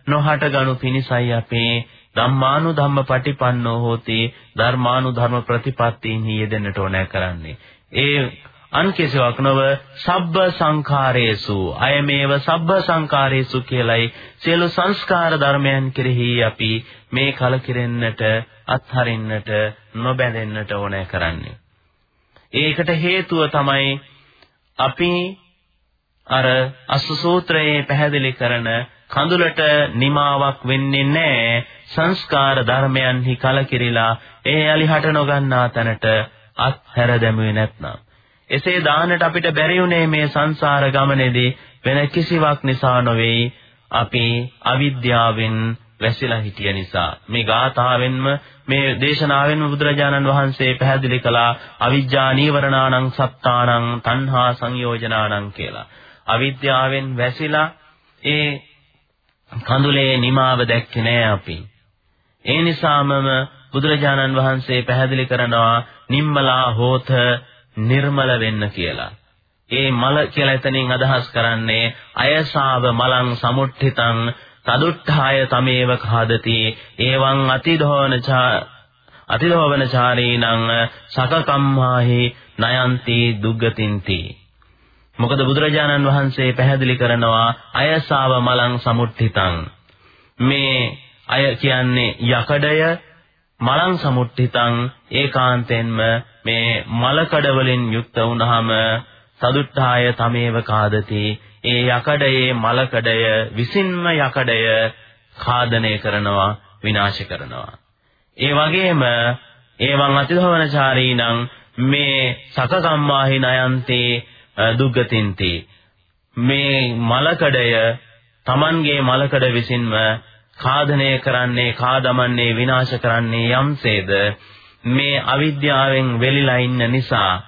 නොහටගනු පිණිසයි අපේ ධම්මානු ධම්මපටිපන්නෝ හෝති ධර්මානු ධර්ම ප්‍රතිපත්තීන් යෙදෙන්නට ඕනෑ කරන්නේ ඒ අන් කෙසේවක් නොව සබ්බ සංඛාරේසු අයමේව සබ්බ සංඛාරේසු කියලයි සියලු සංස්කාර ධර්මයන් කෙරෙහි අපි මේ කලකිරෙන්නට අත්හරින්නට නොබැඳෙන්නට ඕනෑ කරන්නේ. ඒකට හේතුව තමයි අපි අර අසුසූත්‍රයේ පැහැදිලි කරන කඳුලට නිමාවක් වෙන්නේ නැහැ. සංස්කාර ධර්මයන්හි කලකිරිලා ඒ යලි හට නොගන්නා තැනට අත්හැර දැමුවේ නැත්නම්. එසේ දාන්නට අපිට බැරි වුණේ මේ සංසාර ගමනේදී වෙන කිසිවක් නිසා නොවේයි. අපි අවිද්‍යාවෙන් වැසිලා හිටිය නිසා. මේ ගාථාවෙන්ම මේ දේශනාවෙන්ම බුදුරජාණන් වහන්සේ පැහැදිලි කළා අවිජ්ජා නීවරණානං සත්තානං තණ්හා සංයෝජනානං කියලා. අවිද්‍යාවෙන් වැසිලා ඒ කඳුලේ නිමාව දැක්කේ නෑ අපි. ඒ නිසාමම බුදුරජාණන් වහන්සේ පැහැදිලි කරනවා නිම්මලා හෝත නිර්මල වෙන්න කියලා. ඒ මල කියලා එතනින් අදහස් කරන්නේ අයසාව මලං සමුට්ඨිතං තදුට්ඨාය තමේව khadati එවං අතිදෝන අතිදෝවන චාරීණං සකකම්මාහි නයන්ති දුග්ගතින්ති. මොකද බුදුරජාණන් වහන්සේ පැහැදිලි කරනවා අයසාව මලං සමුට්ඨිතං. මේ අය කියන්නේ යකඩය මලං සමුට්ඨිතං. ඒකාන්තෙන්ම මේ මලකඩ වලින් යුක්ත වුනහම සදුට්ඨාය තමේව කාදති. ඒ යකඩයේ මලකඩය විසින්ම යකඩය ඛාදනය කරනවා විනාශ කරනවා. ඒ වගේම ඒවං අතිධවනචාරීණං මේ සකකම්මාහි නයන්තේ දුග්ගතින්ති මේ මලකඩය Tamanගේ මලකඩ විසින්ම කාදනය කරන්නේ කාදමන්නේ විනාශ කරන්නේ යම්සේද? මේ අවිද්‍යාවෙන් වෙලිලා ඉන්න නිසා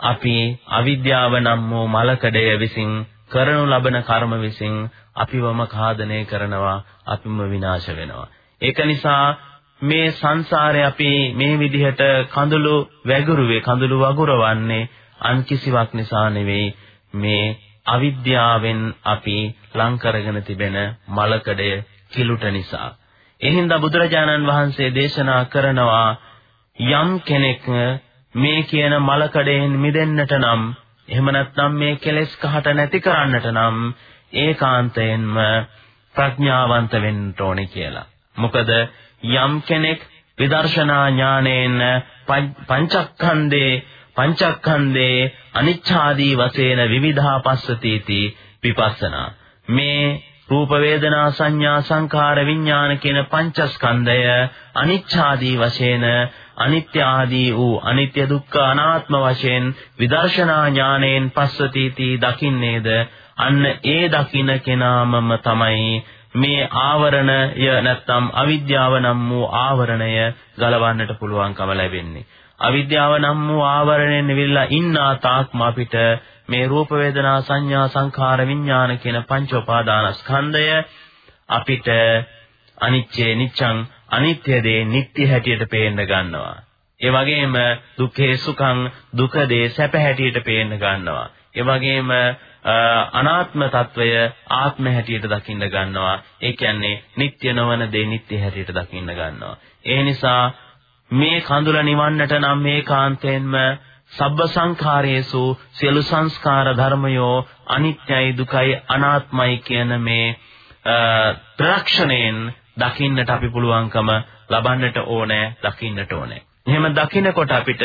අපි අවිද්‍යාව නම් වූ මලකඩය විසින් කරනු ලබන කර්ම විසින් අපිවම ඛාදනය කරනවා අපිම විනාශ වෙනවා. ඒක නිසා මේ සංසාරේ අපි මේ විදිහට කඳුළු වැගුරුවේ කඳුළු වගුරවන්නේ අන් කිසිවක් නිසා නෙවෙයි මේ අවිද්‍යාවෙන් අපි ලං කරගෙන තිබෙන මලකඩය කිලුට නිසා එහින්දා බුදුරජාණන් වහන්සේ දේශනා කරනවා යම් කෙනෙක් මේ කියන මලකඩයෙන් මිදෙන්නට නම් එහෙම නැත්නම් මේ කෙලෙස් කහට නැති කරන්නට නම් ඒකාන්තයෙන්ම ප්‍රඥාවන්ත වෙන්න ඕනේ කියලා. මොකද යම් කෙනෙක් විදර්ශනා ඥාණයෙන් පංචස්කන්ධේ පංචස්කන්ධේ අනිච්ඡාදී වශයෙන් විවිධා පස්සතිති විපස්සනා. මේ රූප වේදනා සංඥා සංඛාර විඥාන කියන පංචස්කන්ධය අනිච්ඡාදී වශයෙන් අනිත්‍ය ආදී වූ අනිත්‍ය දුක්ඛ අනාත්ම වශයෙන් විදර්ශනා ඥාණයෙන් පස්සතිති දකින්නේද? අන්න ඒ දකින්න කෙනාමම තමයි මේ ආවරණය නැත්තම් අවිද්‍යාව නම් වූ ආවරණය ගලවන්නට පුළුවන්කම ලැබෙන්නේ. අවිද්‍යාව නම් වූ ආවරණයෙන් නිවිලා ඉන්නා තාක්ම අපිට මේ රූප වේදනා සංඥා සංඛාර විඥාන කියන පංච උපාදානස්කන්ධය අපිට අනිච්චේ නිච්ඡං අනිත්‍ය දේ නිට්ටි හැටියට පේන්න ගන්නවා. ඒ වගේම දුක්ඛේ සුඛං දුක දේ සැප හැටියට පේන්න ගන්නවා. ඒ වගේම අනාත්ම తত্ত্বය ආත්ම හැටියට දකින්න ගන්නවා. ඒ කියන්නේ නিত্য නොවන දේ නිට්ටි හැටියට දකින්න ගන්නවා. ඒ නිසා මේ කඳුල නිවන්නට නම් මේ කාන්තෙන්ම සබ්බ සංඛාරයේසු සියලු සංස්කාර ධර්මයෝ අනිත්‍යයි දුකයි අනාත්මයි කියන මේ ත්‍රිලක්ෂණයෙන් දකින්නට අපි පුළුවන්කම ලබන්නට ඕනේ දකින්නට ඕනේ. එහෙම දකිනකොට අපිට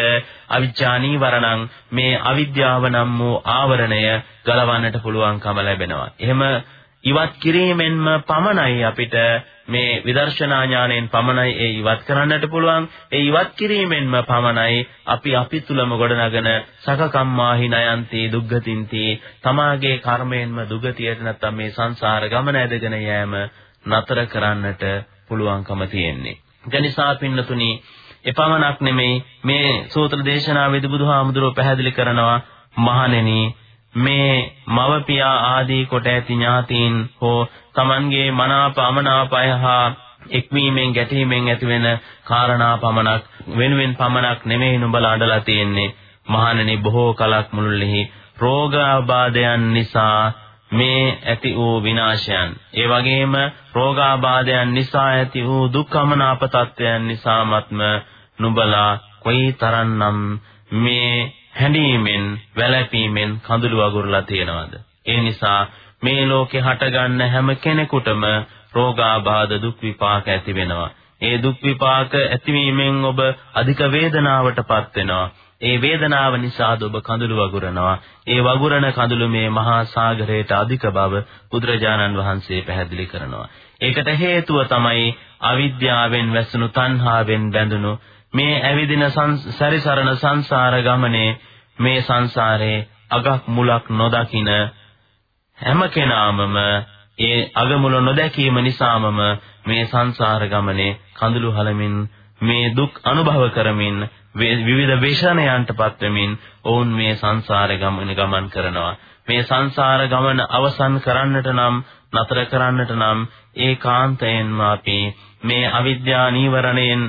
අවිජ්ජා නීවරණං මේ අවිද්‍යාව නම් වූ ආවරණය ගලවන්නට පුළුවන්කම ලැබෙනවා. එහෙම ඉවත් කිරීමෙන්ම පමණයි අපිට මේ විදර්ශනා ඥාණයෙන් පමණයි ඒ ඉවත් කරන්නට පුළුවන්. ඒ ඉවත් කිරීමෙන්ම පමණයි අපි අපි තුලම ගොඩනගන සකකම්මාහි නයන්ති දුග්ගතින්ති තමාගේ කර්මයෙන්ම දුගතියට නැත්තම් මේ සංසාර ගමන ඇදගෙන යෑම නතර කරන්නට පුළුවන්කම තියෙන්නේ. ඒ නිසා පින්නතුනි එපමණක් නෙමෙයි මේ සූත්‍ර දේශනාවේදී බුදුහාමුදුරුව පැහැදිලි කරනවා මහණෙනි මේ මව පියා ආදී කොට ඇති ඥාතීන් හෝ Tamanගේ මනාප අමනාපය හා එක්වීමෙන් ගැටීමෙන් ඇතිවෙන කාරණා පමණක් වෙනුවෙන් පමණක් නෙමෙයි නුඹලා අඬලා තියෙන්නේ. මහණෙනි බොහෝ කලක් මුළුල්ලෙහි රෝගාබාධයන් නිසා මේ ඇති වූ විනාශයන්. ඒ වගේම රෝගාබාධයන් නිසා ඇති වූ දුක්ඛමනාප තත්වයන් නිසාමත්ම නුඹලා කොයි තරම්නම් මේ හැඬීමෙන් වැළපීමෙන් කඳුළු වගුරුලා තියෙනවද ඒ නිසා මේ ලෝකේ හටගන්න හැම කෙනෙකුටම රෝගාබාධ දුක් විපාක ඇති වෙනවා ඒ දුක් විපාක ඇතිවීමෙන් ඔබ අධික වේදනාවටපත් වෙනවා ඒ වේදනාව නිසා ඔබ කඳුළු වගුරනවා. ඒ වගුරන කඳුළු මේ මහා සාගරයට අධික බව බුදුරජාණන් වහන්සේ පැහැදිලි කරනවා. ඒකට හේතුව තමයි අවිද්‍යාවෙන් වැසුණු තණ්හාවෙන් බැඳුණු මේ ඇවිදින සැරිසරන සංසාර ගමනේ මේ සංසාරේ අගක් මුලක් නොදකින හැම කෙනාමම ඒ අගමුල නොදැකීම නිසාමම මේ සංසාර ගමනේ කඳුළු හලමින් මේ දුක් අනුභව කරමින් විවිධ වේශනයන්ටපත් වෙමින් ඔවුන් මේ සංසාරේ ගමන ගමන් කරනවා. මේ සංසාර ගමන අවසන් කරන්නට නම් නතර කරන්නට නම් ඒකාන්තයෙන්ම අපි මේ අවිද්‍යා නීවරණයෙන්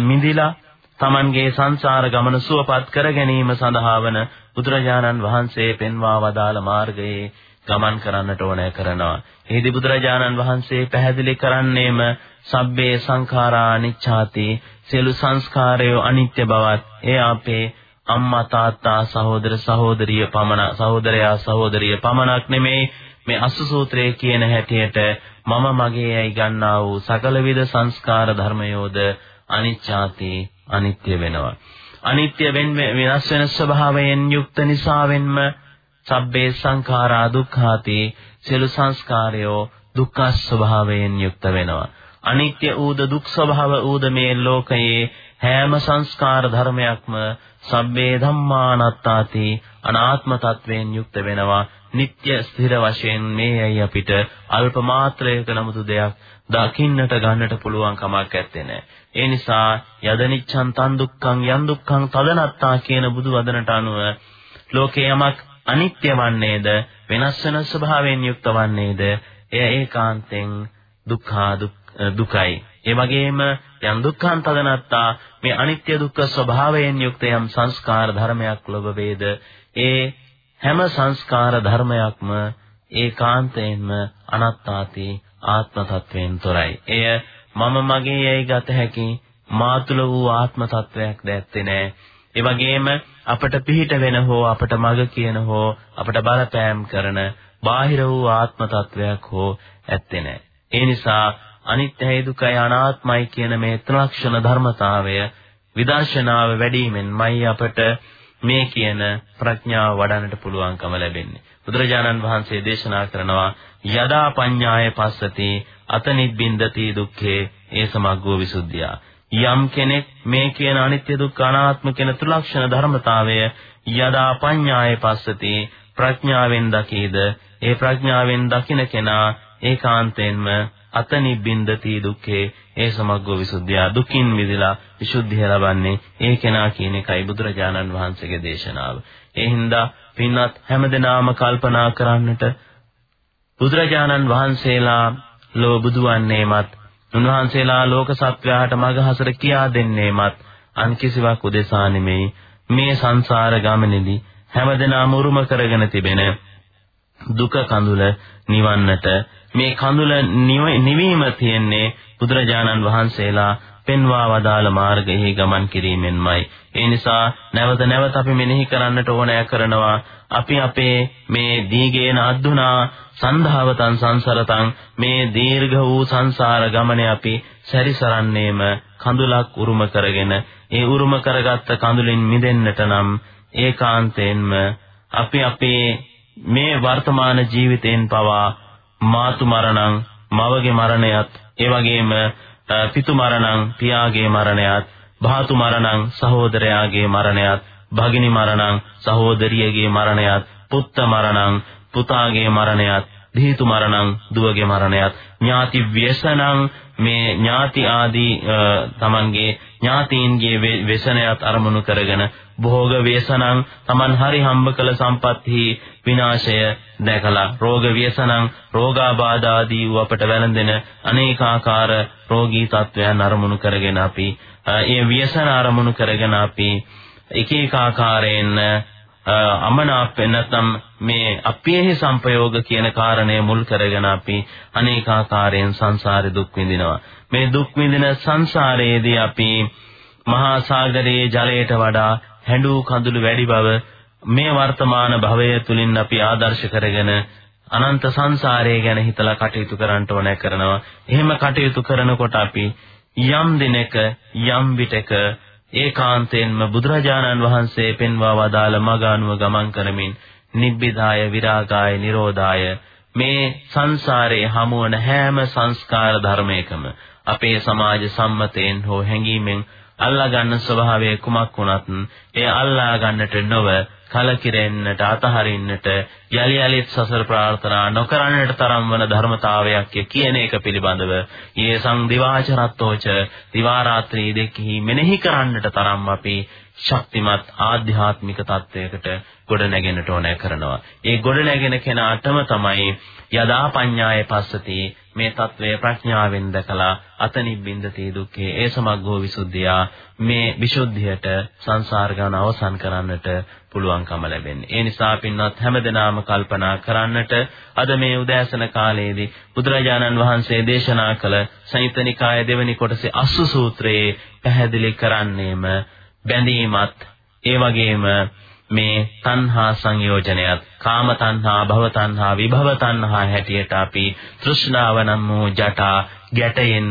මිදිලා Tamanගේ සංසාර ගමන සුවපත් කර ගැනීම සඳහා වන බුදුරජාණන් වහන්සේ පෙන්වා වදාළ මාර්ගයේ ගමන් කරන්නට ඕනෑ කරනවා. එහිදී බුදුරජාණන් වහන්සේ පැහැදිලි කරන්නේම සබ්බේ සංඛාරා අනිච්ඡාති සියලු සංස්කාරයෝ අනිත්‍ය බවත් එය අපේ අම්මා තාත්තා සහෝදර සහෝදරිය පමණ සහෝදරයා සහෝදරිය පමණක් නෙමේ මේ අසු සූත්‍රයේ කියන හැටියට මම මගේ යයි ගන්නා වූ සකල විද සංස්කාර ධර්මයෝද අනිච්ඡාති අනිත්‍ය වෙනවා. අනිත්‍ය වෙන වෙනස් වෙන ස්වභාවයෙන් යුක්ත නිසාවෙන්ම සබ්බේ සංඛාරා දුක්ඛාති සියලු සංස්කාරයෝ දුක්ඛ ස්වභාවයෙන් යුක්ත වෙනවා. අනිත්‍ය ඌද දුක් ස්වභාව ඌද මේ ලෝකයේ හැම සංස්කාර ධර්මයක්ම සබ්බේ ධම්මානත්තාති අනාත්ම තත්වයෙන් යුක්ත වෙනවා. නিত্য ස්ථිර වශයෙන් මේයි අපිට අල්ප මාත්‍රයක නමුතු දෙයක් දකින්නට ගන්නට පුළුවන් කමක් නැත්තේ නෑ. ඒ නිසා යදනිච්ඡන් තන් දුක්ඛං යන් දුක්ඛං තදනත්තා කියන බුදු වදනට අනුව ලෝකේ යමක් අනිත්‍ය වන්නේද වෙනස් වෙන ස්වභාවයෙන් යුක්ත වන්නේද එය ඒකාන්තෙන් දුක්ඛා දුකයි. ඒ වගේම යම් දුක්ඛං තදනත්තා මේ අනිත්‍ය දුක්ඛ ස්වභාවයෙන් යුක්ත යම් සංස්කාර ධර්මයක් ලොබ වේද ඒ හැම සංස්කාර ධර්මයක්ම ඒකාන්තයෙන්ම අනාත්තාති ආත්ම තත්වයෙන් තොරයි. එය මම මගේ යයි ගත හැකි මාතුල වූ ආත්ම තත්වයක් දැත්තේ නෑ. ඒ වගේම අපට පිහිට වෙන හෝ අපට මග කියන හෝ අපට බලපෑම් කරන බාහිර වූ ආත්ම තත්වයක් හෝ ඇත්තේ නෑ. ඒ නිසා අනිත්‍යයි දුකයි අනාත්මයි කියන මේ ත්‍රිලක්ෂණ ධර්මතාවය විදර්ශනාව වැඩිමෙන්මයි අපට මේ කියන ප්‍රඥාව වඩන්නට පුළුවන්කම ලැබෙන්නේ. බුදුරජාණන් වහන්සේ දේශනා කරනවා යදා පඤ්ඤාය පස්සති අතනිබ්බින්දති දුක්ඛේ ඒ සමග්ගෝ විසුද්ධිය. යම් කෙනෙක් මේ කියන අනිත්‍ය දුක්ඛ අනාත්ම කියන ත්‍රිලක්ෂණ ධර්මතාවය යදා පඤ්ඤාය පස්සති ප්‍රඥාවෙන් දකීද ඒ ප්‍රඥාවෙන් දකින කෙනා ඒකාන්තයෙන්ම අතනිබ්බින්දති දුක්ඛේ ඒ සමග්ගෝ විසුද්ධිය දුකින් මිදලා විසුද්ධිය ලබන්නේ ඒ කෙනා කියන එකයි බුදුරජාණන් වහන්සේගේ දේශනාව. ඒ හින්දා පින්වත් හැමදෙනාම කල්පනා කරන්නට බුදුරජාණන් වහන්සේලා ලෝ බුදුවන්නේමත් උන්වහන්සේලා ලෝක සත්වයාට මගහසර කියා දෙන්නේමත් අන් කිසිවක් උදෙසා නෙමෙයි මේ සංසාර ගමනේදී හැමදෙනාම උරුම කරගෙන තිබෙන දුක කඳුල නිවන්නට මේ කඳුල නිවීම තියෙන්නේ බුදුරජාණන් වහන්සේලා පෙන්වා වදාළ මාර්ගයේ ගමන් කිරීමෙන්මයි. ඒ නිසා නැවත නැවත අපි මෙනෙහි කරන්නට ඕනෑ කරනවා අපි අපේ මේ දීගේන අද්දුනා සන්ධාවතං සංසරතං මේ දීර්ඝ වූ සංසාර ගමනේ අපි සැරිසරන්නේම කඳුලක් උරුම කරගෙන ඒ උරුම කරගත්ත කඳුලින් මිදෙන්නට නම් ඒකාන්තයෙන්ම අපි අපේ මේ වර්තමාන ජීවිතයෙන් පවා මාතු මරණං මවගේ මරණයත් ඒ වගේම පිතු මරණං පියාගේ මරණයත් භාතු මරණං සහෝදරයාගේ මරණයත් භගිනි මරණං සහෝදරියගේ මරණයත් පුත්ත මරණං පුතාගේ මරණයත් දීතු මරණං දුවගේ මරණයත් ඥාති ව්‍යසනං මේ ඥාති ආදී තමන්ගේ ඥාතීන්ගේ ව්‍යසනයත් අරමුණු කරගෙන භෝග ව්‍යසනං තමන් හරි හම්බ කළ සම්පත්හි විනාශය දැකලා රෝග ව්‍යසනං රෝගාබාධ ආදී වූ අපට වැළඳෙන අනේකාකාර රෝගී තත්වයන් අරමුණු කරගෙන අපි ඒ ව්‍යසන අරමුණු කරගෙන අපි එක එක ආකාරයෙන් අමනාප නැත්නම් මේ අපේහි සංපයෝග කියන කාරණය මුල් කරගෙන අපි අනේකාකාරයෙන් සංසාරේ දුක් විඳිනවා. මේ දුක් විඳින සංසාරයේදී අපි මහා සාගරයේ ජලයට වඩා හැඬු කඳුළු වැඩි බව මේ වර්තමාන භවය තුලින් අපි ආදර්ශ කරගෙන අනන්ත සංසාරය ගැන හිතලා කටයුතු කරන්න ඕනේ කරනවා. එහෙම කටයුතු කරනකොට අපි යම් දිනක යම් විටක ඒකාන්තයෙන්ම බුදුරජාණන් වහන්සේ පෙන්වා වදාළ මග අනුව ගමන් කරමින් නිබ්බිදාය විරාගාය නිරෝධාය මේ සංසාරයේ හමුවන හැම සංස්කාර ධර්මයකම අපේ සමාජ සම්මතයෙන් හෝ හැඟීමෙන් අල්ලා ගන්න ස්වභාවය කුමක් වුණත් ඒ අල්ලා ගන්නට නොව කලකිරෙන්නට අතහරින්නට යලි යලිත් සසර ප්‍රාර්ථනා නොකරන්නට තරම් වන ධර්මතාවයක් කියන එක පිළිබඳව ඊයසං දිවාචරත්තෝච දිවා රාත්‍රී දෙකෙහි මෙනෙහි කරන්නට තරම් අපි ශක්තිමත් ආධ්‍යාත්මික තත්වයකට ගොඩ නැගෙන්නට ඕනෑ කරනවා. ඒ ගොඩ නැගෙන කෙනාටම තමයි යදා පඤ්ඤාය පස්සති මේ తත්වය ප්‍රඥාවෙන් දැකලා අතනිබ්බින්දති දුක්ඛේ ඒ සමග්ගෝ විසුද්ධියා මේ විසුද්ධියට සංසාර ගාන අවසන් කරන්නට පුළුවන්කම ලැබෙන්නේ. ඒ නිසා පින්වත් හැමදෙනාම කල්පනා කරන්නට අද මේ උදෑසන කාලයේදී බුදුරජාණන් වහන්සේ දේශනා කළ සංයුතනිකාය දෙවැනි කොටසේ අසු සූත්‍රයේ පැහැදිලි කරන්නේම බැඳීමත් ඒ වගේම මේ තණ්හා සංයෝජනයත් කාම තණ්හා භව තණ්හා විභව තණ්හා හැටියට අපි තෘෂ්ණාව නම් වූ ජටා ගැටයෙන්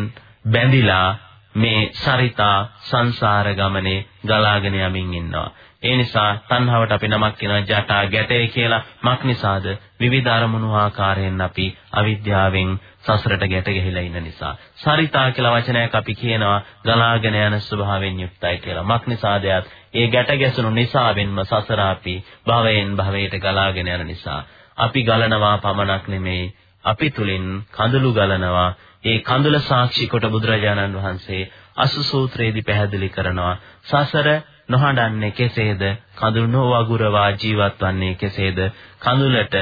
බැඳිලා මේ සරිතා සංසාර ගමනේ ගලාගෙන යමින් ඉන්නවා ඒ නිසා තණ්හාවට අපි නමක් කියනවා ජටා ගැටේ කියලා. මක් නිසාද? විවිධ අරමුණු ආකාරයෙන් අපි අවිද්‍යාවෙන් සසරට ගැට ගැහිලා ඉන්න නිසා. සරිතා කියලා වචනයක් අපි කියනවා ගලාගෙන යන ස්වභාවයෙන් යුක්තයි කියලා. මක් නිසාදයක් ඒ ගැට ගැසුණු නිසාවෙන්ම සසර අපි භවයෙන් භවයට ගලාගෙන යන නිසා. අපි ගලනවා පමණක් නෙමෙයි අපි තුලින් කඳුළු ගලනවා. ඒ කඳුල සාක්ෂි කොට බුදුරජාණන් වහන්සේ අසු සූත්‍රයේදී පැහැදිලි කරනවා සසර නොහඬන්නේ කෙසේද කඳුළු නොවගුරවා ජීවත් වන්නේ කෙසේද කඳුලට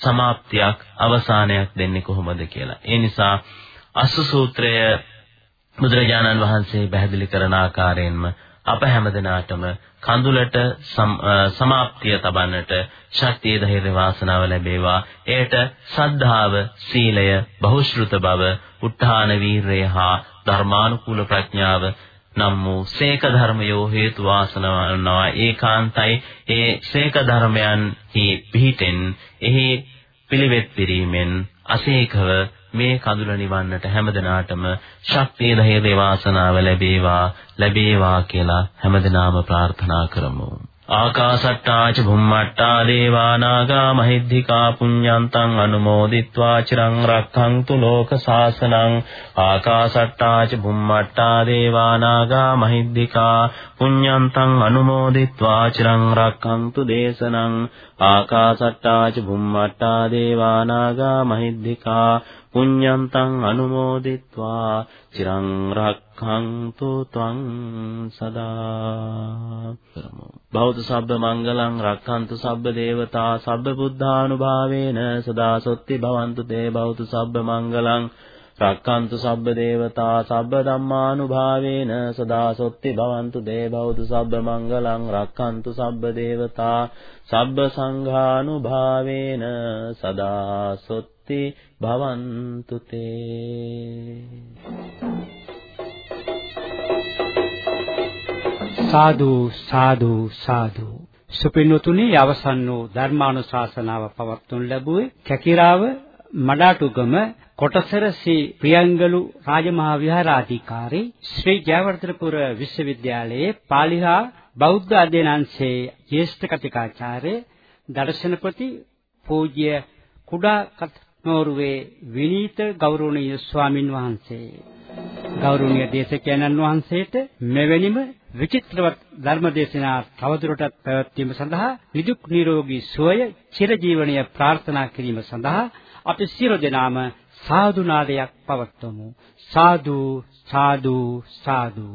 සමාප්තියක් අවසානයක් දෙන්නේ කොහොමද කියලා. ඒ නිසා අසු සූත්‍රය බුදුරජාණන් වහන්සේ පැහැදිලි කරන ආකාරයෙන්ම අප හැමදෙනාටම කඳුලට සමාප්තිය තබන්නට ශක්තිය ධෛර්ය වාසනාව ලැබේවා. එයට සද්ධාව, සීලය, බහුශ්‍රృత බව, උත්හාන වීරය හා ධර්මානුකූල ප්‍රඥාව නම් වූ සේක ධර්මයෝ හේතු වාසනාවනවා ඒකාන්තයි ඒ සේක ධර්මයන්හි පිහිටෙන් එහි පිළිවෙත් පිරීමෙන් අසේකව මේ කඳුල නිවන්නට හැමදෙනාටම ශක්තිය ධෛර්ය වාසනාව ලැබේවා ලැබේවා කියලා හැමදෙනාම ප්‍රාර්ථනා කරමු. ආකාසට්ටා ච භුම්මට්ටා දේවා නාග මහිද්దికා පුඤ්ඤන්තං අනුමෝදිත්වා චිරං රක්ඛන්තු ලෝක සාසනං ආකාසට්ටා ච භුම්මට්ටා දේවා නාග මහිද්దికා පුඤ්ඤන්තං අනුමෝදිත්වා චිරං රක්ඛන්තු දේශනං ආකාසට්ටා ච භුම්මට්ටා දේවා නාග මහිද්దికා පුඤ්ඤන්තං අනුමෝදිත්වා චිරං රක්ඛන්තු ත්වං සදා. කරමු. බෞද්ධ සබ්බ මංගලං රක්ඛන්තු සබ්බ දේවතා සබ්බ බුද්ධානුභාවේන සදා සොත්ති භවන්තු තේ බෞද්ධ සබ්බ මංගලං රක්칸තු සබ්බ දේවතා සබ්බ ධම්මානුභාවේන සදා සොත්ති භවන්තු දේ බෞද්ධ සබ්බ මංගලං රක්칸තු සබ්බ දේවතා සබ්බ සංඝානුභාවේන සදා සොත්ති භවන්තු තේ.
සාදු සාදු සාදු. සුපින්වතුනි අවසන් වූ ධර්මානුශාසනාව පවත්වනු ලැබුවේ කැකිරාව මඩාටුගම කොටසර ශ්‍රී ප්‍රියංගලු රාජමහා විහාරාධිකාරී ශ්‍රී ජයවර්ධනපුර විශ්වවිද්‍යාලයේ පාලිහා බෞද්ධ අධ්‍යයනාංශයේ ජ්‍යෙෂ්ඨ කතිකාචාර්ය දර්ශනපති පූජ්‍ය කුඩා කත්නෝරුවේ විනීත ගෞරවනීය ස්වාමින් වහන්සේ. ගෞරවනීය දේශකයන්න් වහන්සේට මෙවැනිම විචිත්‍රවත් ධර්මදේශනා තවදුරටත් පැවැත්වීම සඳහා නිදුක් නිරෝගී සුවය චිරජීවනය ප්‍රාර්ථනා කිරීම සඳහා අපි සියලු දෙනාම සාදු නාදයක් පවත්වමු. සාදු සාදු සාදු.